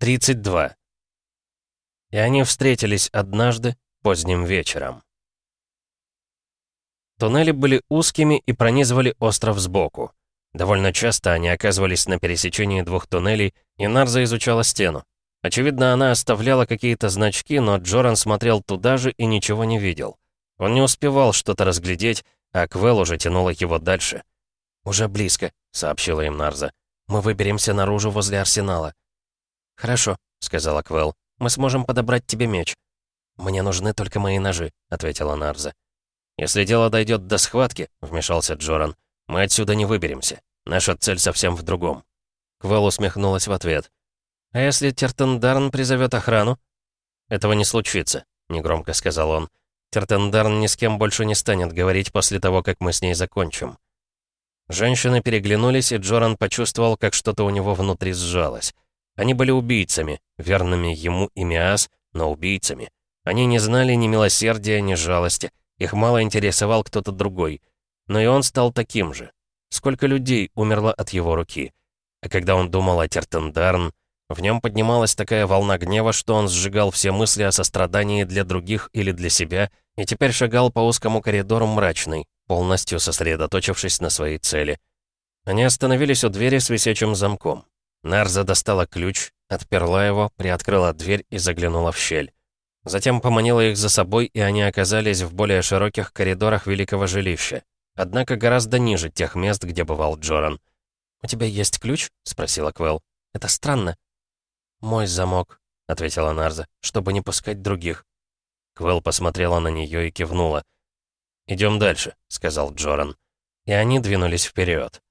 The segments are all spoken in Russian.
32. И они встретились однажды, поздним вечером. Туннели были узкими и пронизывали остров сбоку. Довольно часто они оказывались на пересечении двух туннелей, и Нарза изучала стену. Очевидно, она оставляла какие-то значки, но Джоран смотрел туда же и ничего не видел. Он не успевал что-то разглядеть, а Квел уже тянула его дальше. «Уже близко», — сообщила им Нарза. «Мы выберемся наружу возле арсенала». «Хорошо», — сказала Квелл. «Мы сможем подобрать тебе меч». «Мне нужны только мои ножи», — ответила Нарза. «Если дело дойдет до схватки», — вмешался Джоран, — «мы отсюда не выберемся. Наша цель совсем в другом». Квелл усмехнулась в ответ. «А если Тертендарн призовет охрану?» «Этого не случится», — негромко сказал он. «Тертендарн ни с кем больше не станет говорить после того, как мы с ней закончим». Женщины переглянулись, и Джоран почувствовал, как что-то у него внутри сжалось. Они были убийцами, верными ему и Миас, но убийцами. Они не знали ни милосердия, ни жалости. Их мало интересовал кто-то другой. Но и он стал таким же. Сколько людей умерло от его руки. А когда он думал о Тертендарн, в нем поднималась такая волна гнева, что он сжигал все мысли о сострадании для других или для себя, и теперь шагал по узкому коридору мрачный, полностью сосредоточившись на своей цели. Они остановились у двери с висячим замком. Нарза достала ключ, отперла его, приоткрыла дверь и заглянула в щель. Затем поманила их за собой, и они оказались в более широких коридорах великого жилища, однако гораздо ниже тех мест, где бывал Джоран. «У тебя есть ключ?» — спросила Квел. «Это странно». «Мой замок», — ответила Нарза, — «чтобы не пускать других». Квел посмотрела на нее и кивнула. «Идем дальше», — сказал Джоран. И они двинулись вперед.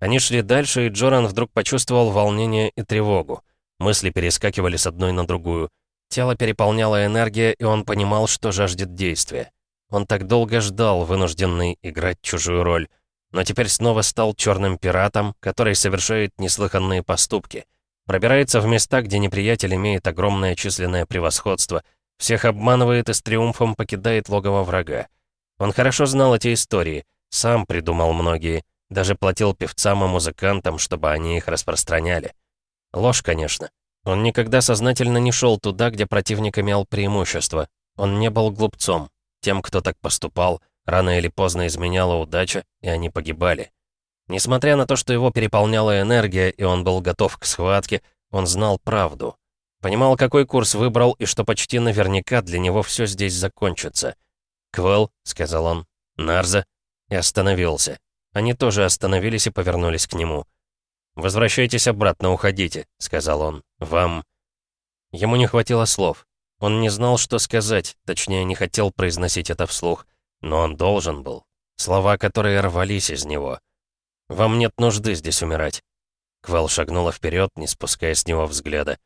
Они шли дальше, и Джоран вдруг почувствовал волнение и тревогу. Мысли перескакивали с одной на другую. Тело переполняло энергия, и он понимал, что жаждет действия. Он так долго ждал, вынужденный играть чужую роль. Но теперь снова стал черным пиратом, который совершает неслыханные поступки. Пробирается в места, где неприятель имеет огромное численное превосходство, всех обманывает и с триумфом покидает логово врага. Он хорошо знал эти истории, сам придумал многие, даже платил певцам и музыкантам, чтобы они их распространяли. Ложь, конечно. Он никогда сознательно не шел туда, где противник имел преимущество. Он не был глупцом. Тем, кто так поступал, рано или поздно изменяла удача, и они погибали. Несмотря на то, что его переполняла энергия, и он был готов к схватке, он знал правду. Понимал, какой курс выбрал, и что почти наверняка для него все здесь закончится. «Квелл», — сказал он, — «Нарза», и остановился. Они тоже остановились и повернулись к нему. «Возвращайтесь обратно, уходите», — сказал он. «Вам...» Ему не хватило слов. Он не знал, что сказать, точнее, не хотел произносить это вслух. Но он должен был. Слова, которые рвались из него. «Вам нет нужды здесь умирать». Квел шагнула вперед, не спуская с него взгляда.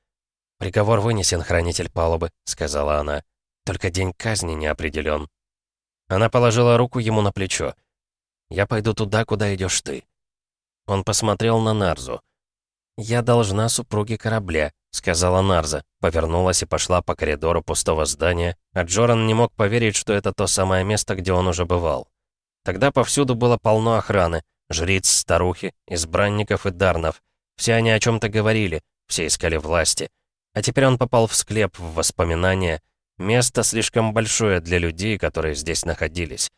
«Приговор вынесен, хранитель палубы», — сказала она. «Только день казни не определен». Она положила руку ему на плечо. Я пойду туда, куда идешь ты». Он посмотрел на Нарзу. «Я должна супруге корабля», — сказала Нарза, повернулась и пошла по коридору пустого здания, а Джоран не мог поверить, что это то самое место, где он уже бывал. Тогда повсюду было полно охраны, жриц, старухи, избранников и дарнов. Все они о чем то говорили, все искали власти. А теперь он попал в склеп, в воспоминания. Место слишком большое для людей, которые здесь находились.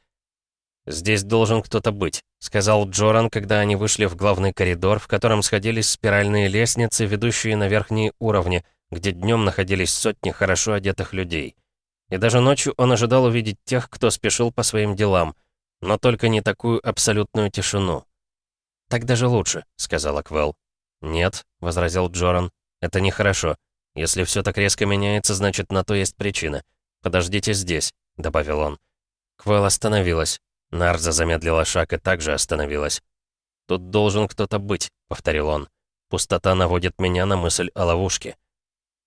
«Здесь должен кто-то быть», — сказал Джоран, когда они вышли в главный коридор, в котором сходились спиральные лестницы, ведущие на верхние уровни, где днем находились сотни хорошо одетых людей. И даже ночью он ожидал увидеть тех, кто спешил по своим делам, но только не такую абсолютную тишину. «Так даже лучше», — сказала Квел. «Нет», — возразил Джоран, — «это нехорошо. Если все так резко меняется, значит, на то есть причина. Подождите здесь», — добавил он. Квел остановилась. Нарза замедлила шаг и также остановилась. «Тут должен кто-то быть», — повторил он. «Пустота наводит меня на мысль о ловушке».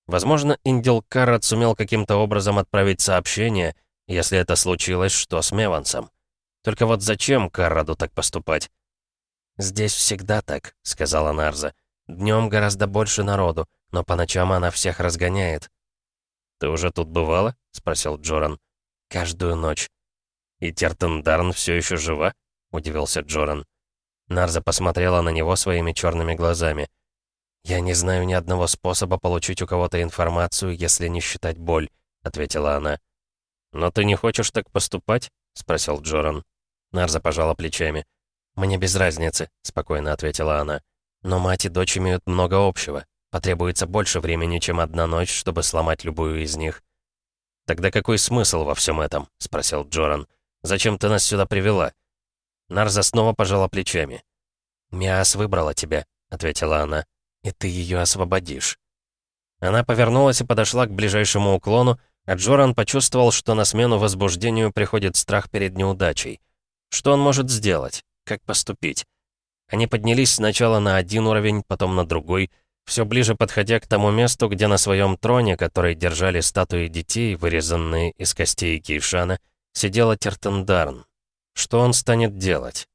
Возможно, Индил Каррат сумел каким-то образом отправить сообщение, если это случилось, что с Мевансом. Только вот зачем Карраду так поступать? «Здесь всегда так», — сказала Нарза. «Днём гораздо больше народу, но по ночам она всех разгоняет». «Ты уже тут бывала?» — спросил Джоран. «Каждую ночь. «И Тертендарн все еще жива?» — удивился Джоран. Нарза посмотрела на него своими черными глазами. «Я не знаю ни одного способа получить у кого-то информацию, если не считать боль», — ответила она. «Но ты не хочешь так поступать?» — спросил Джоран. Нарза пожала плечами. «Мне без разницы», — спокойно ответила она. «Но мать и дочь имеют много общего. Потребуется больше времени, чем одна ночь, чтобы сломать любую из них». «Тогда какой смысл во всем этом?» — спросил Джоран. Зачем ты нас сюда привела?» Нарза снова пожала плечами. «Миас выбрала тебя», — ответила она, — «и ты ее освободишь». Она повернулась и подошла к ближайшему уклону, а Джоран почувствовал, что на смену возбуждению приходит страх перед неудачей. Что он может сделать? Как поступить? Они поднялись сначала на один уровень, потом на другой, все ближе подходя к тому месту, где на своем троне, который держали статуи детей, вырезанные из костей Кейшана, — сидела Тертендарн. Что он станет делать?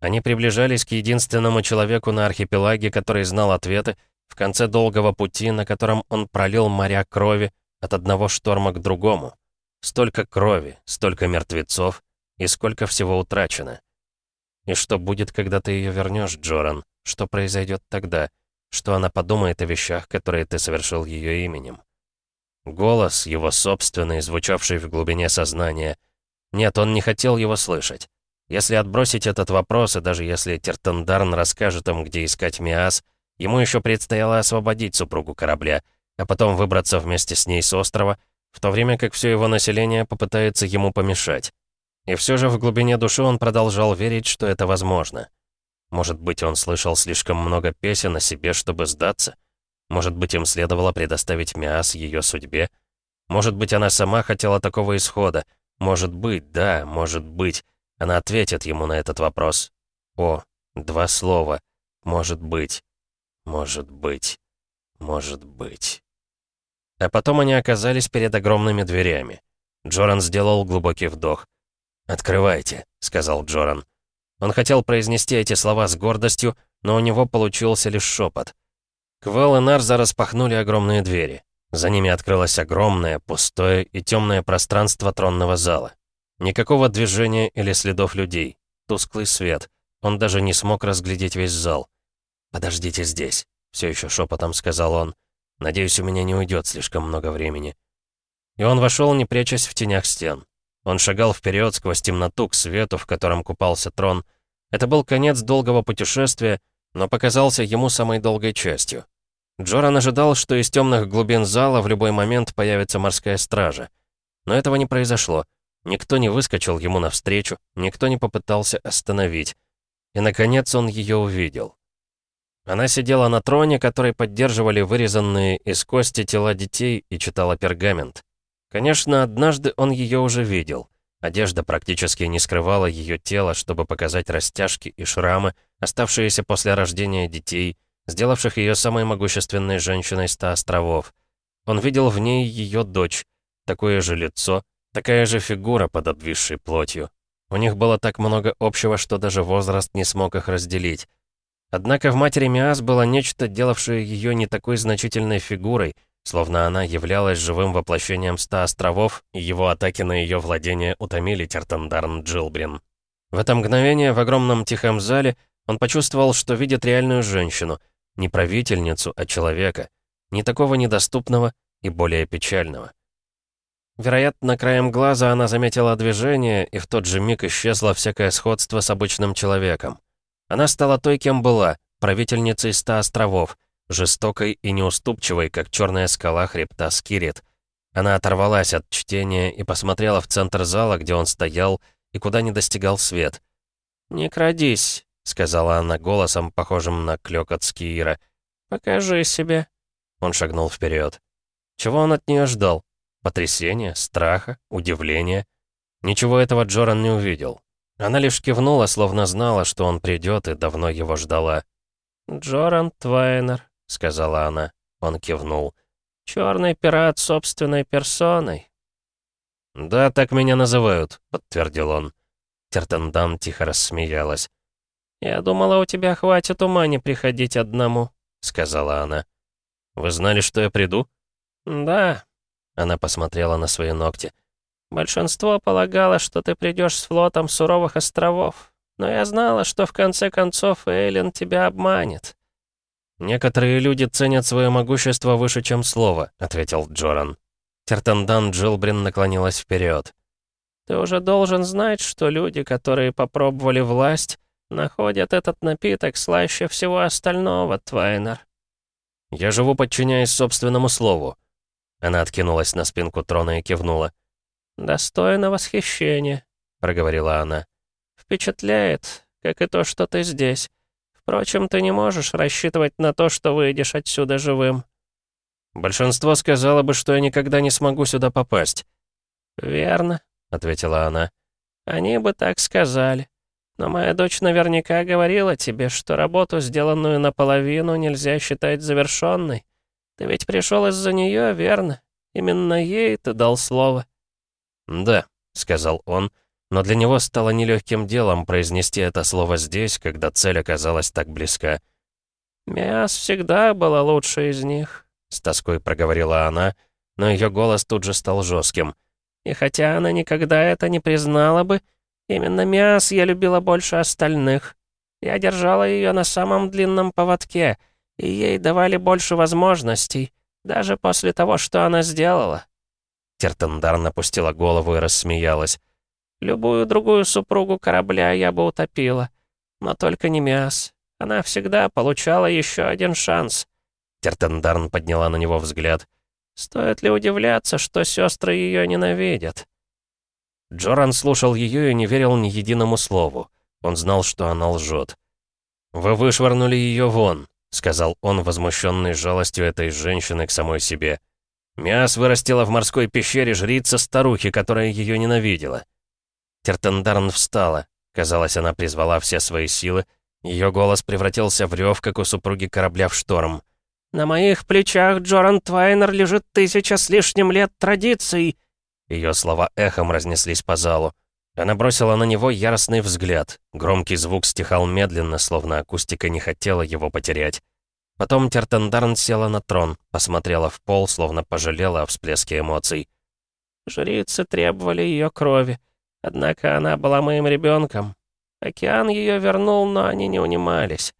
Они приближались к единственному человеку на архипелаге, который знал ответы, в конце долгого пути, на котором он пролил моря крови от одного шторма к другому. Столько крови, столько мертвецов и сколько всего утрачено. И что будет, когда ты ее вернешь, Джоран? Что произойдет тогда? Что она подумает о вещах, которые ты совершил ее именем? Голос, его собственный, звучавший в глубине сознания — нет, он не хотел его слышать. Если отбросить этот вопрос, и даже если Тертендарн расскажет им, где искать Миас, ему еще предстояло освободить супругу корабля, а потом выбраться вместе с ней с острова, в то время как все его население попытается ему помешать. И все же в глубине души он продолжал верить, что это возможно. Может быть, он слышал слишком много песен о себе, чтобы сдаться? Может быть, им следовало предоставить Миас ее судьбе? Может быть, она сама хотела такого исхода, может быть, да, может быть. Она ответит ему на этот вопрос. О, два слова. Может быть. Может быть. Может быть. А потом они оказались перед огромными дверями. Джоран сделал глубокий вдох. «Открывайте», — сказал Джоран. Он хотел произнести эти слова с гордостью, но у него получился лишь шепот. Квел и Нарза распахнули огромные двери. За ними открылось огромное, пустое и темное пространство тронного зала. Никакого движения или следов людей. Тусклый свет. Он даже не смог разглядеть весь зал. «Подождите здесь», — все еще шепотом сказал он. «Надеюсь, у меня не уйдет слишком много времени». И он вошел, не прячась в тенях стен. Он шагал вперед сквозь темноту к свету, в котором купался трон. Это был конец долгого путешествия, но показался ему самой долгой частью. Джоран ожидал, что из темных глубин зала в любой момент появится морская стража. Но этого не произошло. Никто не выскочил ему навстречу, никто не попытался остановить. И, наконец, он ее увидел. Она сидела на троне, который поддерживали вырезанные из кости тела детей и читала пергамент. Конечно, однажды он ее уже видел. Одежда практически не скрывала ее тело, чтобы показать растяжки и шрамы, оставшиеся после рождения детей, сделавших ее самой могущественной женщиной ста островов. Он видел в ней ее дочь, такое же лицо, такая же фигура под обвисшей плотью. У них было так много общего, что даже возраст не смог их разделить. Однако в матери Миас было нечто, делавшее ее не такой значительной фигурой, словно она являлась живым воплощением ста островов, и его атаки на ее владение утомили Тертендарн Джилбрин. В это мгновение в огромном тихом зале он почувствовал, что видит реальную женщину — не правительницу, а человека. Не такого недоступного и более печального. Вероятно, краем глаза она заметила движение, и в тот же миг исчезло всякое сходство с обычным человеком. Она стала той, кем была, правительницей ста островов, жестокой и неуступчивой, как черная скала хребта Скирит. Она оторвалась от чтения и посмотрела в центр зала, где он стоял, и куда не достигал свет. «Не крадись», — сказала она голосом, похожим на клёкот Скиира. «Покажи себе». Он шагнул вперед. Чего он от нее ждал? Потрясения, страха, удивления? Ничего этого Джоран не увидел. Она лишь кивнула, словно знала, что он придет и давно его ждала. «Джоран Твайнер», — сказала она. Он кивнул. «Чёрный пират собственной персоной». «Да, так меня называют», — подтвердил он. Тертендан тихо рассмеялась. «Я думала, у тебя хватит ума не приходить одному», — сказала она. «Вы знали, что я приду?» «Да», — она посмотрела на свои ногти. «Большинство полагало, что ты придешь с флотом суровых островов, но я знала, что в конце концов Эйлин тебя обманет». «Некоторые люди ценят свое могущество выше, чем слово», — ответил Джоран. Тертандан Джилбрин наклонилась вперед. «Ты уже должен знать, что люди, которые попробовали власть, находят этот напиток слаще всего остального, Твайнер». «Я живу, подчиняясь собственному слову». Она откинулась на спинку трона и кивнула. «Достойно восхищения», — проговорила она. «Впечатляет, как и то, что ты здесь. Впрочем, ты не можешь рассчитывать на то, что выйдешь отсюда живым». «Большинство сказало бы, что я никогда не смогу сюда попасть». «Верно», — ответила она. «Они бы так сказали». Но моя дочь наверняка говорила тебе, что работу, сделанную наполовину, нельзя считать завершенной. Ты ведь пришел из-за нее, верно? Именно ей ты дал слово». «Да», — сказал он, но для него стало нелегким делом произнести это слово здесь, когда цель оказалась так близка. Мяс всегда была лучше из них», — с тоской проговорила она, но ее голос тут же стал жестким. «И хотя она никогда это не признала бы, — Именно мяс я любила больше остальных. Я держала ее на самом длинном поводке, и ей давали больше возможностей, даже после того, что она сделала». Тертендар напустила голову и рассмеялась. «Любую другую супругу корабля я бы утопила, но только не мяс. Она всегда получала еще один шанс». Тертендарн подняла на него взгляд. «Стоит ли удивляться, что сестры ее ненавидят?» Джоран слушал ее и не верил ни единому слову. Он знал, что она лжет. «Вы вышвырнули ее вон», — сказал он, возмущенный жалостью этой женщины к самой себе. Мяс вырастила в морской пещере жрица старухи, которая ее ненавидела». Тертендарн встала. Казалось, она призвала все свои силы. Ее голос превратился в рев, как у супруги корабля в шторм. «На моих плечах, Джоран Твайнер, лежит тысяча с лишним лет традиций!» Ее слова эхом разнеслись по залу. Она бросила на него яростный взгляд. Громкий звук стихал медленно, словно акустика не хотела его потерять. Потом Тертендарн села на трон, посмотрела в пол, словно пожалела о всплеске эмоций. «Жрицы требовали ее крови. Однако она была моим ребенком. Океан ее вернул, но они не унимались.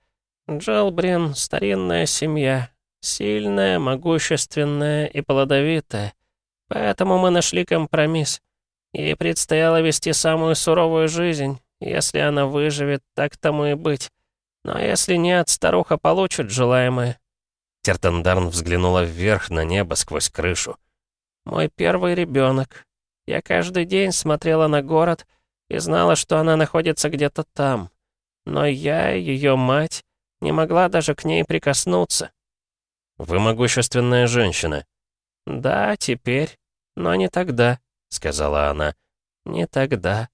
Джелбрин — старинная семья. Сильная, могущественная и плодовитая. Поэтому мы нашли компромисс. Ей предстояло вести самую суровую жизнь. Если она выживет, так тому и быть. Но если нет, старуха получит желаемое». Тертендарн взглянула вверх на небо сквозь крышу. «Мой первый ребенок. Я каждый день смотрела на город и знала, что она находится где-то там. Но я, ее мать, не могла даже к ней прикоснуться». «Вы могущественная женщина», «Да, теперь, но не тогда», — сказала она. «Не тогда.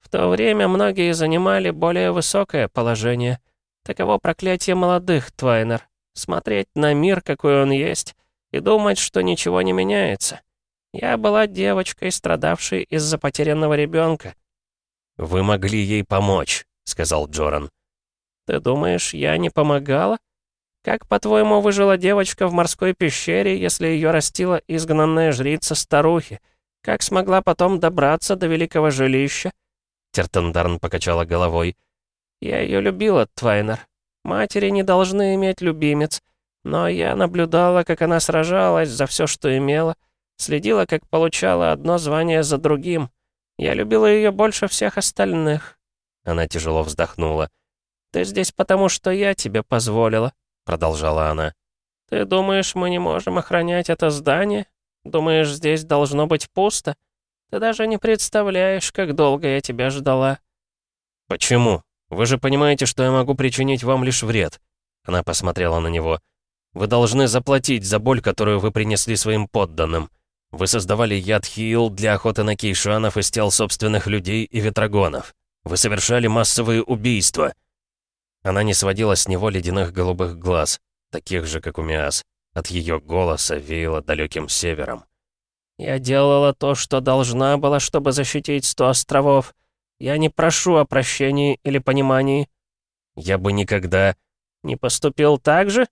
В то время многие занимали более высокое положение. Таково проклятие молодых, Твайнер. Смотреть на мир, какой он есть, и думать, что ничего не меняется. Я была девочкой, страдавшей из-за потерянного ребенка». «Вы могли ей помочь», — сказал Джоран. «Ты думаешь, я не помогала?» Как, по-твоему, выжила девочка в морской пещере, если ее растила изгнанная жрица старухи? Как смогла потом добраться до великого жилища?» Тертендарн покачала головой. «Я ее любила, Твайнер. Матери не должны иметь любимец. Но я наблюдала, как она сражалась за все, что имела. Следила, как получала одно звание за другим. Я любила ее больше всех остальных». Она тяжело вздохнула. «Ты здесь потому, что я тебе позволила». — продолжала она. «Ты думаешь, мы не можем охранять это здание? Думаешь, здесь должно быть пусто? Ты даже не представляешь, как долго я тебя ждала». «Почему? Вы же понимаете, что я могу причинить вам лишь вред». Она посмотрела на него. «Вы должны заплатить за боль, которую вы принесли своим подданным. Вы создавали яд Хиил для охоты на кейшанов из тел собственных людей и ветрогонов. Вы совершали массовые убийства». Она не сводила с него ледяных голубых глаз, таких же, как у Миас. От ее голоса веяло далеким севером. «Я делала то, что должна была, чтобы защитить сто островов. Я не прошу о прощении или понимании». «Я бы никогда...» «Не поступил так же?»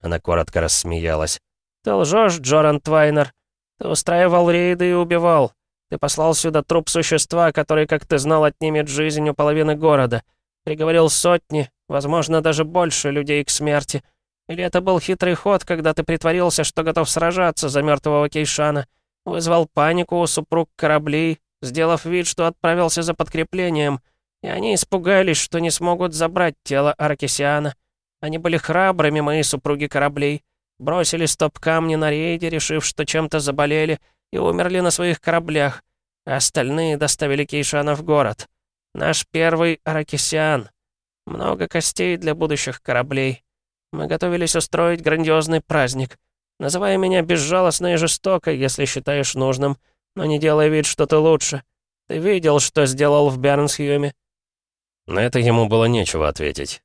Она коротко рассмеялась. «Ты лжешь, Джоран Твайнер. Ты устраивал рейды и убивал. Ты послал сюда труп существа, который, как ты знал, отнимет жизнь у половины города. Приговорил сотни, Возможно, даже больше людей к смерти. Или это был хитрый ход, когда ты притворился, что готов сражаться за мертвого Кейшана. Вызвал панику у супруг кораблей, сделав вид, что отправился за подкреплением. И они испугались, что не смогут забрать тело Аркисиана. Они были храбрыми, мои супруги кораблей. Бросили стоп-камни на рейде, решив, что чем-то заболели, и умерли на своих кораблях. А остальные доставили Кейшана в город. Наш первый Аракисиан — много костей для будущих кораблей. Мы готовились устроить грандиозный праздник. Называй меня безжалостно и жестоко, если считаешь нужным, но не делай вид, что ты лучше. Ты видел, что сделал в Бернсхьюме?» На это ему было нечего ответить.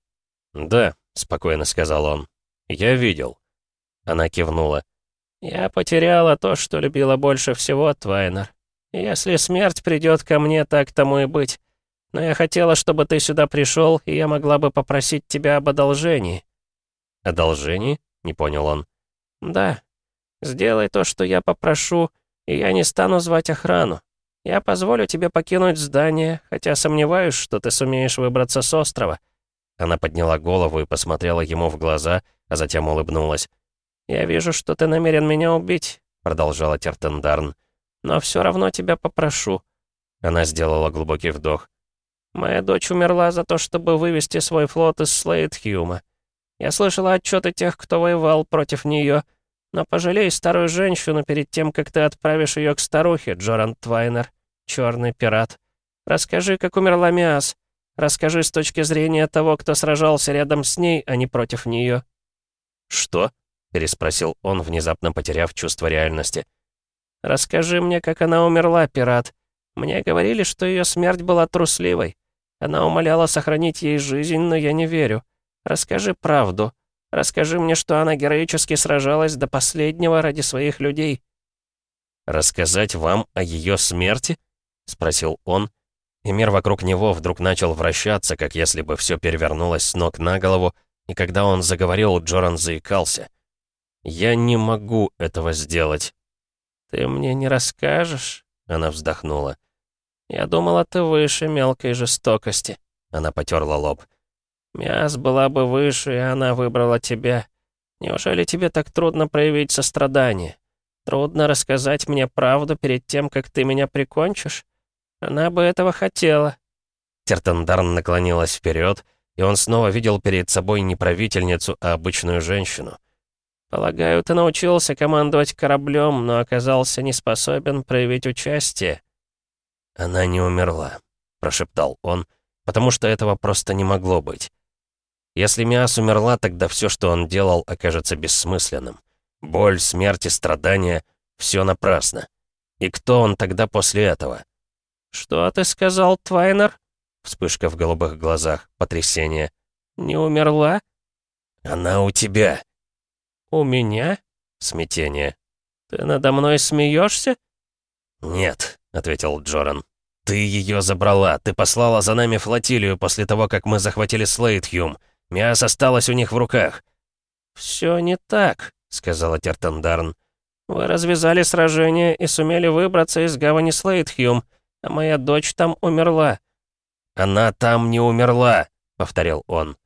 «Да», — спокойно сказал он, — «я видел». Она кивнула. «Я потеряла то, что любила больше всего, Твайнер. Если смерть придет ко мне, так тому и быть. Но я хотела, чтобы ты сюда пришел, и я могла бы попросить тебя об одолжении». «Одолжении?» — не понял он. «Да. Сделай то, что я попрошу, и я не стану звать охрану. Я позволю тебе покинуть здание, хотя сомневаюсь, что ты сумеешь выбраться с острова». Она подняла голову и посмотрела ему в глаза, а затем улыбнулась. «Я вижу, что ты намерен меня убить», — продолжала Тертендарн. «Но все равно тебя попрошу». Она сделала глубокий вдох. Моя дочь умерла за то, чтобы вывести свой флот из Слейдхьюма. Я слышала отчеты тех, кто воевал против нее. Но пожалей старую женщину перед тем, как ты отправишь ее к старухе, Джоран Твайнер, черный пират. Расскажи, как умерла Миас. Расскажи с точки зрения того, кто сражался рядом с ней, а не против нее. «Что?» — переспросил он, внезапно потеряв чувство реальности. «Расскажи мне, как она умерла, пират. Мне говорили, что ее смерть была трусливой. Она умоляла сохранить ей жизнь, но я не верю. Расскажи правду. Расскажи мне, что она героически сражалась до последнего ради своих людей». «Рассказать вам о ее смерти?» — спросил он. И мир вокруг него вдруг начал вращаться, как если бы все перевернулось с ног на голову, и когда он заговорил, Джоран заикался. «Я не могу этого сделать». «Ты мне не расскажешь?» — она вздохнула. «Я думала, ты выше мелкой жестокости», — она потерла лоб. Мяс была бы выше, и она выбрала тебя. Неужели тебе так трудно проявить сострадание? Трудно рассказать мне правду перед тем, как ты меня прикончишь? Она бы этого хотела». Тертендарн наклонилась вперед, и он снова видел перед собой не правительницу, а обычную женщину. «Полагаю, ты научился командовать кораблем, но оказался не способен проявить участие. «Она не умерла», — прошептал он, «потому что этого просто не могло быть. Если Миас умерла, тогда все, что он делал, окажется бессмысленным. Боль, смерть и страдания — все напрасно. И кто он тогда после этого?» «Что ты сказал, Твайнер?» Вспышка в голубых глазах, потрясение. «Не умерла?» «Она у тебя!» «У меня?» Смятение. «Ты надо мной смеешься?» «Нет», ответил Джоран. «Ты ее забрала, ты послала за нами флотилию после того, как мы захватили Слейдхюм. Мясо осталось у них в руках». «Все не так», — сказала Тертандарн. «Вы развязали сражение и сумели выбраться из гавани Слейдхюм, а моя дочь там умерла». «Она там не умерла», — повторил он.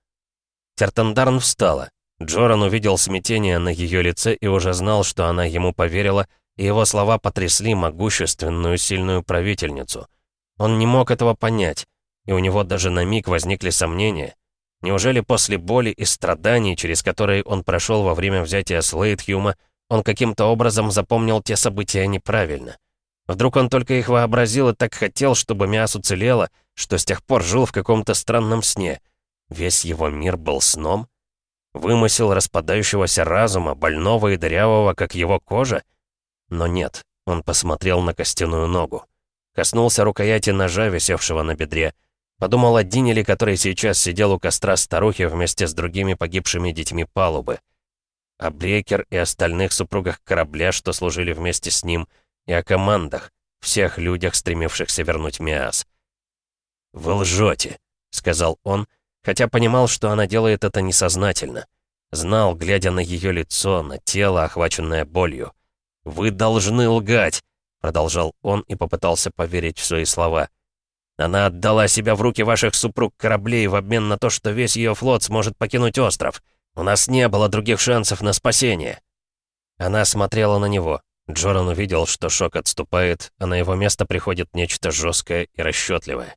Тертандарн встала. Джоран увидел смятение на ее лице и уже знал, что она ему поверила — его слова потрясли могущественную, сильную правительницу. Он не мог этого понять, и у него даже на миг возникли сомнения. Неужели после боли и страданий, через которые он прошел во время взятия Слейтхюма, он каким-то образом запомнил те события неправильно? Вдруг он только их вообразил и так хотел, чтобы мясо уцелела, что с тех пор жил в каком-то странном сне. Весь его мир был сном? Вымысел распадающегося разума, больного и дырявого, как его кожа — но нет, он посмотрел на костяную ногу. Коснулся рукояти ножа, висевшего на бедре. Подумал о Динеле, который сейчас сидел у костра старухи вместе с другими погибшими детьми палубы. О Брекер и остальных супругах корабля, что служили вместе с ним, и о командах, всех людях, стремившихся вернуть Миас. «Вы лжете», — сказал он, хотя понимал, что она делает это несознательно. Знал, глядя на ее лицо, на тело, охваченное болью. «Вы должны лгать!» — продолжал он и попытался поверить в свои слова. «Она отдала себя в руки ваших супруг кораблей в обмен на то, что весь ее флот сможет покинуть остров. У нас не было других шансов на спасение». Она смотрела на него. Джоран увидел, что шок отступает, а на его место приходит нечто жесткое и расчетливое.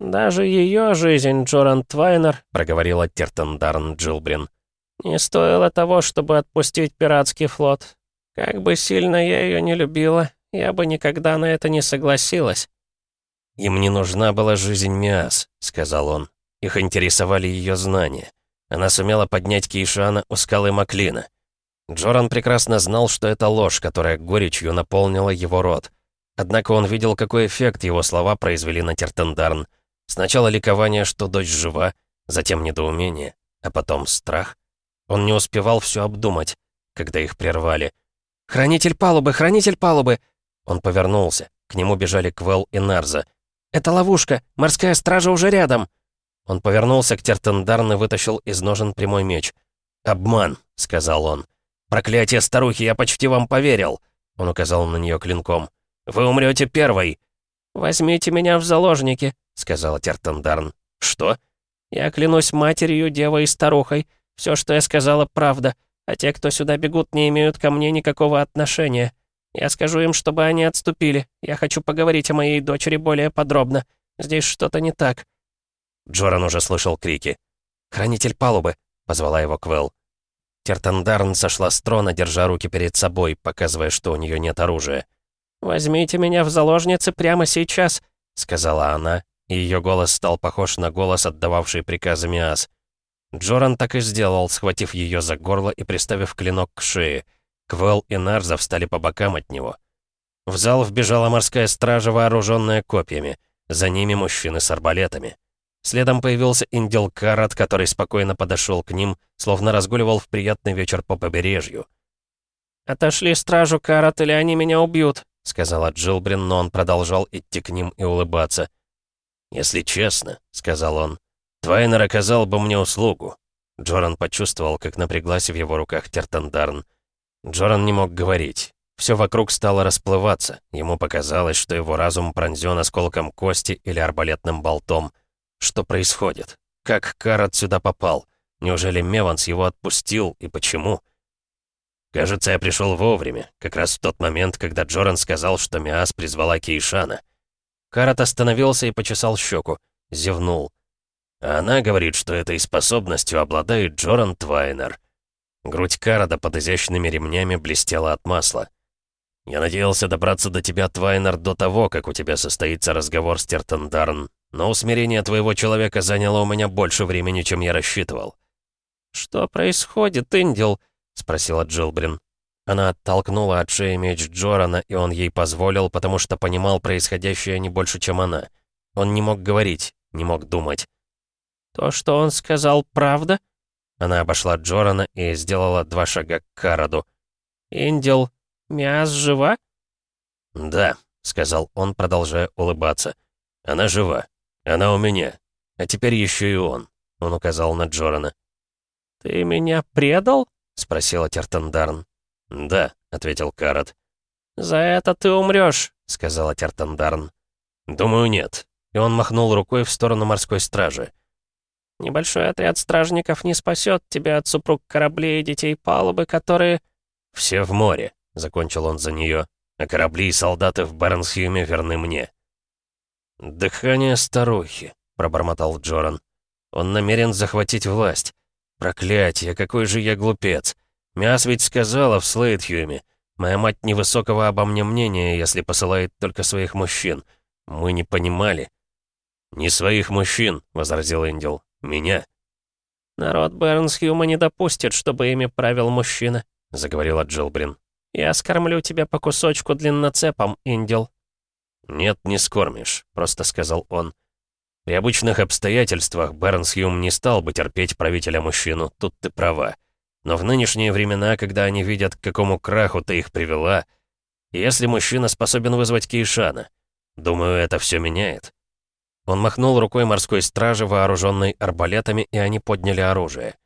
«Даже ее жизнь, Джоран Твайнер», — проговорила Тертендарн Джилбрин, — «не стоило того, чтобы отпустить пиратский флот. Как бы сильно я ее не любила, я бы никогда на это не согласилась». «Им не нужна была жизнь Миас», — сказал он. «Их интересовали ее знания. Она сумела поднять Кейшана у скалы Маклина. Джоран прекрасно знал, что это ложь, которая горечью наполнила его рот. Однако он видел, какой эффект его слова произвели на Тертендарн. Сначала ликование, что дочь жива, затем недоумение, а потом страх. Он не успевал все обдумать, когда их прервали — «Хранитель палубы! Хранитель палубы!» Он повернулся. К нему бежали Квел и Нарза. «Это ловушка! Морская стража уже рядом!» Он повернулся к Тертендарн и вытащил из ножен прямой меч. «Обман!» — сказал он. «Проклятие старухи, я почти вам поверил!» Он указал на нее клинком. «Вы умрете первой!» «Возьмите меня в заложники!» — сказала Тертендарн. «Что?» «Я клянусь матерью, девой и старухой. Все, что я сказала, правда а те, кто сюда бегут, не имеют ко мне никакого отношения. Я скажу им, чтобы они отступили. Я хочу поговорить о моей дочери более подробно. Здесь что-то не так». Джоран уже слышал крики. «Хранитель палубы!» — позвала его Квелл. Тертандарн сошла с трона, держа руки перед собой, показывая, что у нее нет оружия. «Возьмите меня в заложницы прямо сейчас», — сказала она, и ее голос стал похож на голос, отдававший приказы Миас. Джоран так и сделал, схватив ее за горло и приставив клинок к шее. Квел и Нарза встали по бокам от него. В зал вбежала морская стража, вооруженная копьями. За ними мужчины с арбалетами. Следом появился Индил Карат, который спокойно подошел к ним, словно разгуливал в приятный вечер по побережью. «Отошли стражу, Карат, или они меня убьют», — сказала Джилбрин, но он продолжал идти к ним и улыбаться. «Если честно», — сказал он, Твайнер оказал бы мне услугу». Джоран почувствовал, как напряглась в его руках Тертандарн. Джоран не мог говорить. Все вокруг стало расплываться. Ему показалось, что его разум пронзен осколком кости или арбалетным болтом. Что происходит? Как Карат сюда попал? Неужели Меванс его отпустил и почему? Кажется, я пришел вовремя, как раз в тот момент, когда Джоран сказал, что Миас призвала Кейшана. Карат остановился и почесал щеку, зевнул. Она говорит, что этой способностью обладает Джоран Твайнер. Грудь Карада под изящными ремнями блестела от масла. «Я надеялся добраться до тебя, Твайнер, до того, как у тебя состоится разговор с Тертендарн, но усмирение твоего человека заняло у меня больше времени, чем я рассчитывал». «Что происходит, Индил?» — спросила Джилбрин. Она оттолкнула от шеи меч Джорана, и он ей позволил, потому что понимал происходящее не больше, чем она. Он не мог говорить, не мог думать. То, что он сказал, правда?» Она обошла Джорана и сделала два шага к Караду. «Индил, Миас жива?» «Да», — сказал он, продолжая улыбаться. «Она жива. Она у меня. А теперь еще и он», — он указал на Джорана. «Ты меня предал?» — спросила Тертендарн. «Да», — ответил Карад. «За это ты умрешь», — сказала Тертендарн. «Думаю, нет». И он махнул рукой в сторону морской стражи. Небольшой отряд стражников не спасет тебя от супруг кораблей и детей палубы, которые...» «Все в море», — закончил он за нее. «А корабли и солдаты в Барнсхюме верны мне». «Дыхание старухи», — пробормотал Джоран. «Он намерен захватить власть. Проклятье, какой же я глупец. Мяс ведь сказала в Слейтхюме. Моя мать невысокого обо мне мнения, если посылает только своих мужчин. Мы не понимали». «Не своих мужчин», — возразил Эндил. «Меня?» «Народ Бернсхюма не допустит, чтобы ими правил мужчина», — заговорила Джилбрин. «Я скормлю тебя по кусочку длинноцепом, Индил». «Нет, не скормишь», — просто сказал он. «При обычных обстоятельствах Бернс-Хьюм не стал бы терпеть правителя-мужчину, тут ты права. Но в нынешние времена, когда они видят, к какому краху ты их привела, если мужчина способен вызвать Кейшана, думаю, это все меняет». Он махнул рукой морской стражи, вооруженной арбалетами, и они подняли оружие.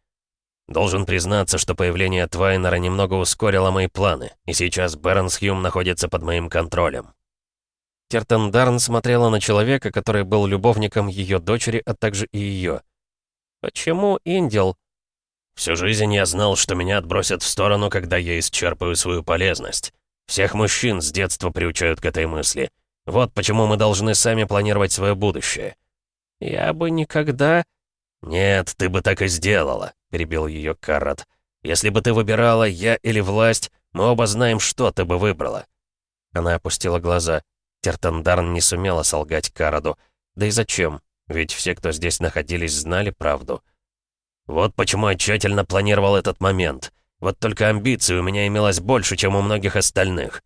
Должен признаться, что появление Твайнера немного ускорило мои планы, и сейчас Бернсхюм находится под моим контролем. Тертендарн смотрела на человека, который был любовником ее дочери, а также и ее. «Почему Индил?» «Всю жизнь я знал, что меня отбросят в сторону, когда я исчерпаю свою полезность. Всех мужчин с детства приучают к этой мысли. Вот почему мы должны сами планировать свое будущее. Я бы никогда... Нет, ты бы так и сделала, перебил ее Карат. Если бы ты выбирала я или власть, мы оба знаем, что ты бы выбрала. Она опустила глаза. Тертандарн не сумела солгать Караду. Да и зачем? Ведь все, кто здесь находились, знали правду. Вот почему я тщательно планировал этот момент. Вот только амбиций у меня имелось больше, чем у многих остальных.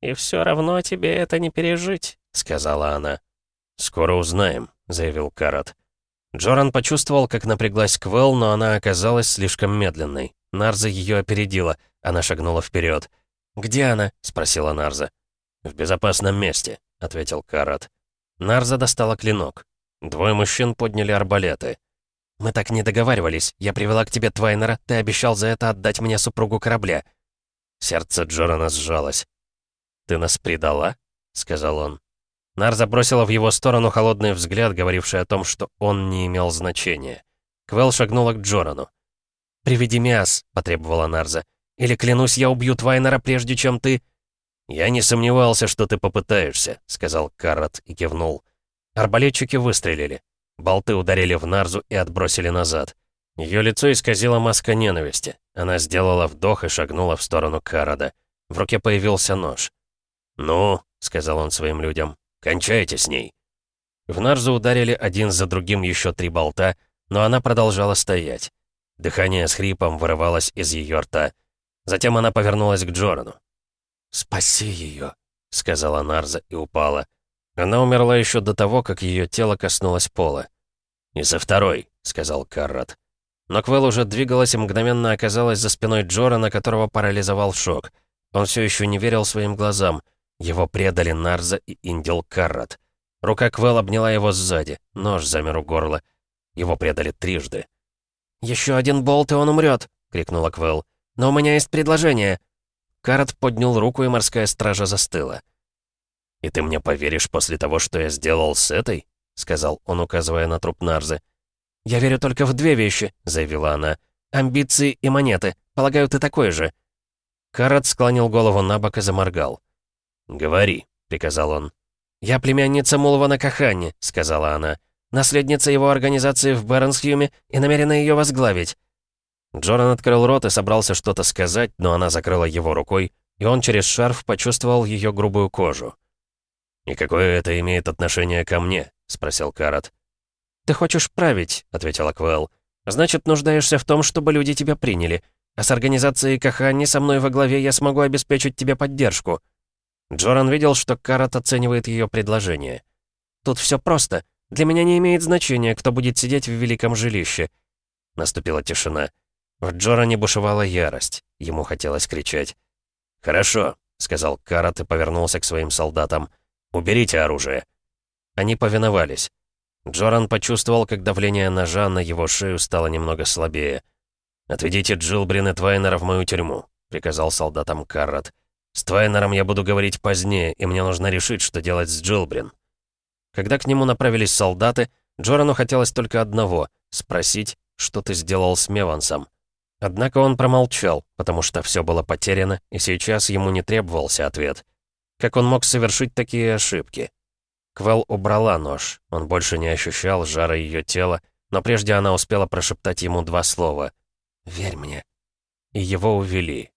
«И все равно тебе это не пережить», — сказала она. «Скоро узнаем», — заявил Карат. Джоран почувствовал, как напряглась Квел, но она оказалась слишком медленной. Нарза ее опередила, она шагнула вперед. «Где она?» — спросила Нарза. «В безопасном месте», — ответил Карат. Нарза достала клинок. Двое мужчин подняли арбалеты. «Мы так не договаривались. Я привела к тебе Твайнера, ты обещал за это отдать мне супругу корабля». Сердце Джорана сжалось. «Ты нас предала?» — сказал он. Нар забросила в его сторону холодный взгляд, говоривший о том, что он не имел значения. Квел шагнула к Джорану. «Приведи мяс, — потребовала Нарза. «Или, клянусь, я убью Твайнера, прежде чем ты...» «Я не сомневался, что ты попытаешься», — сказал Каррот и кивнул. Арбалетчики выстрелили. Болты ударили в Нарзу и отбросили назад. Ее лицо исказила маска ненависти. Она сделала вдох и шагнула в сторону Карада. В руке появился нож. «Ну», — сказал он своим людям, — «кончайте с ней». В Нарзу ударили один за другим еще три болта, но она продолжала стоять. Дыхание с хрипом вырывалось из ее рта. Затем она повернулась к Джорану. «Спаси ее», — сказала Нарза и упала. Она умерла еще до того, как ее тело коснулось пола. «И со второй», — сказал Каррат. Но Квелл уже двигалась и мгновенно оказалась за спиной Джорана, которого парализовал шок. Он все еще не верил своим глазам — его предали Нарза и Индил Каррат. Рука Квел обняла его сзади, нож замер у горла. Его предали трижды. «Еще один болт, и он умрет!» — крикнула Квел. «Но у меня есть предложение!» Карат поднял руку, и морская стража застыла. «И ты мне поверишь после того, что я сделал с этой?» — сказал он, указывая на труп Нарзы. «Я верю только в две вещи», — заявила она. «Амбиции и монеты. Полагаю, ты такой же». Карат склонил голову на бок и заморгал. «Говори», — приказал он. «Я племянница Мулвана Кахани», — сказала она. «Наследница его организации в Бернсхьюме и намерена ее возглавить». Джоран открыл рот и собрался что-то сказать, но она закрыла его рукой, и он через шарф почувствовал ее грубую кожу. «И какое это имеет отношение ко мне?» — спросил Карат. «Ты хочешь править», — ответила Квелл. «Значит, нуждаешься в том, чтобы люди тебя приняли. А с организацией Кахани со мной во главе я смогу обеспечить тебе поддержку». Джоран видел, что Карат оценивает ее предложение. «Тут все просто. Для меня не имеет значения, кто будет сидеть в великом жилище». Наступила тишина. В Джоране бушевала ярость. Ему хотелось кричать. «Хорошо», — сказал Карат и повернулся к своим солдатам. «Уберите оружие». Они повиновались. Джоран почувствовал, как давление ножа на его шею стало немного слабее. «Отведите Джилбрин и Твайнера в мою тюрьму», — приказал солдатам Каррат. С Твайнером я буду говорить позднее, и мне нужно решить, что делать с Джилбрин. Когда к нему направились солдаты, Джорану хотелось только одного — спросить, что ты сделал с Мевансом. Однако он промолчал, потому что все было потеряно, и сейчас ему не требовался ответ. Как он мог совершить такие ошибки? Квел убрала нож, он больше не ощущал жара ее тела, но прежде она успела прошептать ему два слова «Верь мне». И его увели.